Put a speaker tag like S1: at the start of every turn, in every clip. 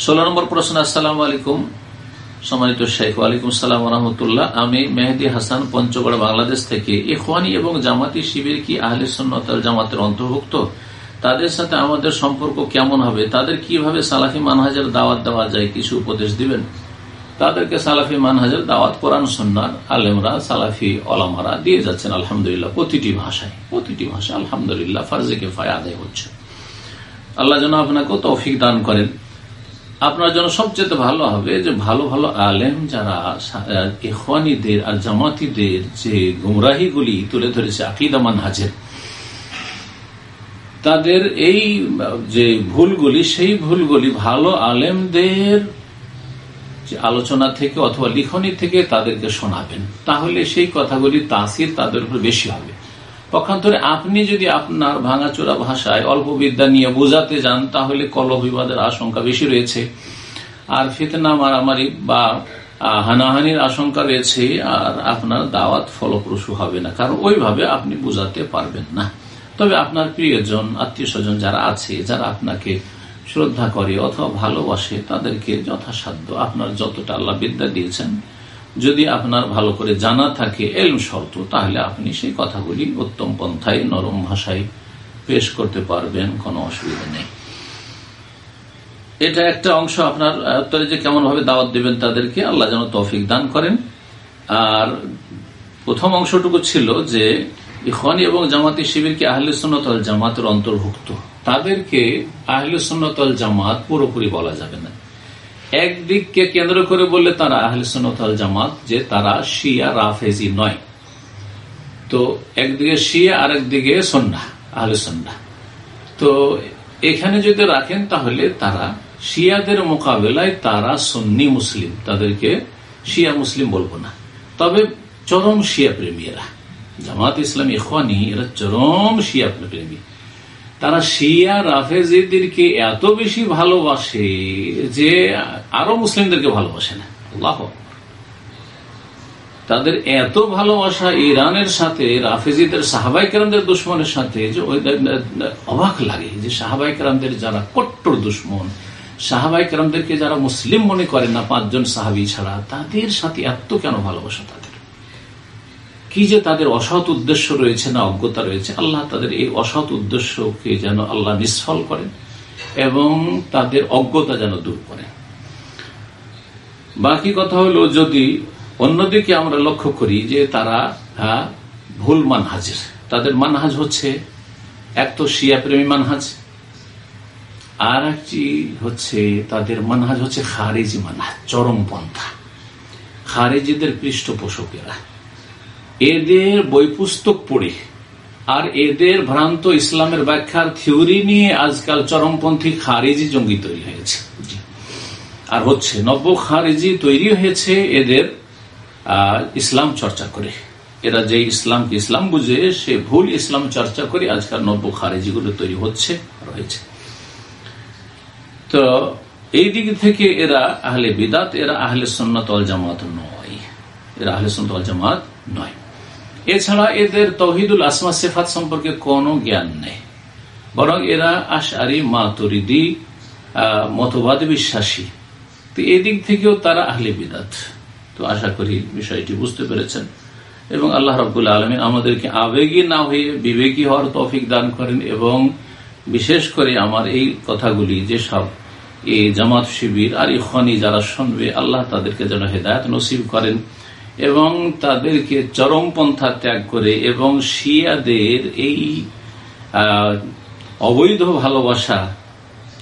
S1: ষোলো নম্বর প্রশ্ন, আসসালাম আলাইকুম। সম্মানিত শেখ, ওয়ালাইকুম সালাম রহমতুল্লাহ আমি মেহেদি হাসান, পঞ্চগড়, বাংলাদেশ থেকে। ইখওয়ানি এবং জামাতি শিবির কি আহলে সন্ন্যতাল জামাতের অন্তর্ভুক্ত? তাদের সাথে আমাদের সম্পর্ক কেমন হবে? তাদের কীভাবে সালাফি মানহাজের দাওয়াত দেওয়া যায়? কিছু উপদেশ দিবেন? তাদেরকে সালাফি মানহাজের দাওয়াত কোরআন সন্ন্যার আলেমরা, সালাফি অলামারা দিয়ে যাচ্ছেন, আলহামদুলিল্লাহ, প্রতিটি ভাষায়। প্রতিটি ভাষায়, আলহামদুলিল্লাহ, ফার্জে ফায় আদায় হচ্ছে। আল্লাহ যেন আপনাকে তৌফিক দান করেন। আপনার জন্য সবচেয়ে ভালো হবে যে ভালো ভালো আলেম যারা ইহওয়ানিদের আর জামাতিদের যে গুমরাহিগুলি তুলে ধরেছে আকিদা মানহাজের, তাদের এই যে ভুলগুলি, সেই ভুলগুলি ভালো আলেমদের আলোচনা থেকে অথবা লিখনি থেকে তাদেরকে শোনাবেন। তাহলে সেই কথাগুলি তাসির তাদের উপর বেশি হবে। পক্ষান্তরে আপনি যদি আপনার ভাঙাচোরা ভাষায় অল্প বিদ্যা নিয়ে বোঝাতে যান, তাহলে কল বিবাদের আশঙ্কা বেশি রয়েছে। আর ফিতনা, মারামারি বা হানাহানির আশঙ্কা রয়েছে, আর আপনার দাওয়াত ফলপ্রসূ হবে না। কারণ ওইভাবে আপনি বোঝাতে পারবেন না। তবে আপনার প্রিয়জন আত্মীয় স্বজন যারা আছে, যারা আপনাকে শ্রদ্ধা করে অথবা ভালোবাসে, তাদেরকে যথাসাধ্য আপনার যতটা আল্লাহ বিদ্যা দিয়েছেন যদি আপনার ভালো করে জানা থাকে এলম শর্ত, তাহলে আপনি সেই কথাগুলি উত্তম পন্থায়, নরম ভাষায় পেশ করতে পারবেন, কোনো অসুবিধা নেই। এটা একটা অংশ আপনার যে কেমন ভাবে দাওয়াত দেবেন তাদেরকে আল্লাহ যেন তৌফিক দান করেন। আর প্রথম অংশটুকু ছিল যে ইখানি এবং জামাতি শিবিরকে আহলে সুন্নতল জামাতের অন্তর্ভুক্ত। তাদেরকে আহলে সুন্নতল জামাত পুরোপুরি বলা যাবে না। একদিককে কেন্দ্র করে বললে তারা আহলে সুন্নতল জামাত যে তারা শিয়া, রাফেজি নয়। তো একদিকে শিয়া আর একদিকে সন্না আহলে সন্না তো এখানে যদি রাখেন তাহলে তারা শিয়াদের মোকাবেলায় তারা সন্নি মুসলিম। তাদেরকে শিয়া মুসলিম বলব না। তবে চরম শিয়া প্রেমী এরা। জামাত ইসলাম ইখানি এরা চরম শিয়া প্রেমী। তারা শিয়া, রাফেজিদেরকে এত বেশি ভালোবাসে যে আরও মুসলিমদেরকে ভালোবাসে না। আল্লাহ তাদের এত ভালোবাসা ইরানের সাথে, রাফেজিদের সাহাবাই কেরামদের দুশ্মনের সাথে যে অবাক লাগে যে সাহাবাই কেরামদের যারা কট্টর দুশ্মন সাহাবাই কেরামদেরকে যারা মুসলিম মনে করেন না পাঁচজন সাহাবি ছাড়া, তাদের সাথে এত কেন ভালোবাসা তাদের? কি যে তাদের অসৎ উদ্দেশ্য রয়েছে না অজ্ঞতা রয়েছে আল্লাহ তাদের এই অসৎ উদ্দেশ্যকে যেন আল্লাহ নিষ্ফল করেন এবং তাদের অজ্ঞতা যেন দূর করেন। বাকি কথা হলো যদি অন্যদিকে আমরা লক্ষ্য করি যে তারা হ্যাঁ, ভুল মানহাজের। তাদের মানহাজ হচ্ছে এক তো শিয়া প্রেমী মানহাজ আর একটি হচ্ছে তাদের মানহাজ হচ্ছে খারেজি মানহাজ চরমপন্থা। খারেজিদের পৃষ্ঠপোষকেরা। এদের বই পুস্তক পড়ে। আর এদের ভ্রান্ত ইসলামের ব্যাখ্যার থিওরি নিয়ে আজকাল চরমপন্থী খারেজি জঙ্গি তৈরি হয়েছে। আর হচ্ছে, নব্য খারেজি তৈরি হয়েছে এদের ইসলাম চর্চা করে। এরা যে ইসলামকে ইসলাম বুঝে, সে ভুল ইসলাম চর্চা করে আজকাল নব্য খারেজিগুলো তৈরি হচ্ছে রয়েছে তো এই দিক থেকে এরা আহলে বিদাত, এরা আহলে সন্ন্যতল জামাত নয়। এরা আহলে সন্ন্যতল জামাত নয়। এছাড়া এদের তহিদুল আসমা সেফাত সম্পর্কে কোনো জ্ঞান নেই। বরং এরা আশারি মাতরিদি মতবাদ বিশ্বাসী। তো এদিক থেকেও তারা আহলে বিদাত। তো আশা করি বিষয়টি বুঝতে পেরেছেন। এবং আল্লাহ রবুল্লা আলমিন আমাদেরকে আবেগী না হয়ে বিবেকী হওয়ার তৌফিক দান করেন এবং বিশেষ করে আমার এই কথাগুলি যে সব এই জামাত শিবির আর ইখনি যারা শুনবে, আল্লাহ তাদেরকে যেন হেদায়ত নসিব করেন। এবং তাদেরকে চরমপন্থা ত্যাগ করে এবং শিয়াদের এই অবৈধ ভালোবাসা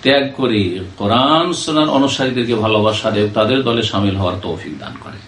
S1: ত্যাগ করে কোরআন সোনার অনুসারীদেরকে ভালোবাসা দেব তাদের দলে সামিল হওয়ার তৌফিক দান করে।